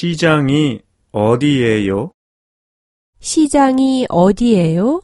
시장이 어디예요? 시장이 어디예요?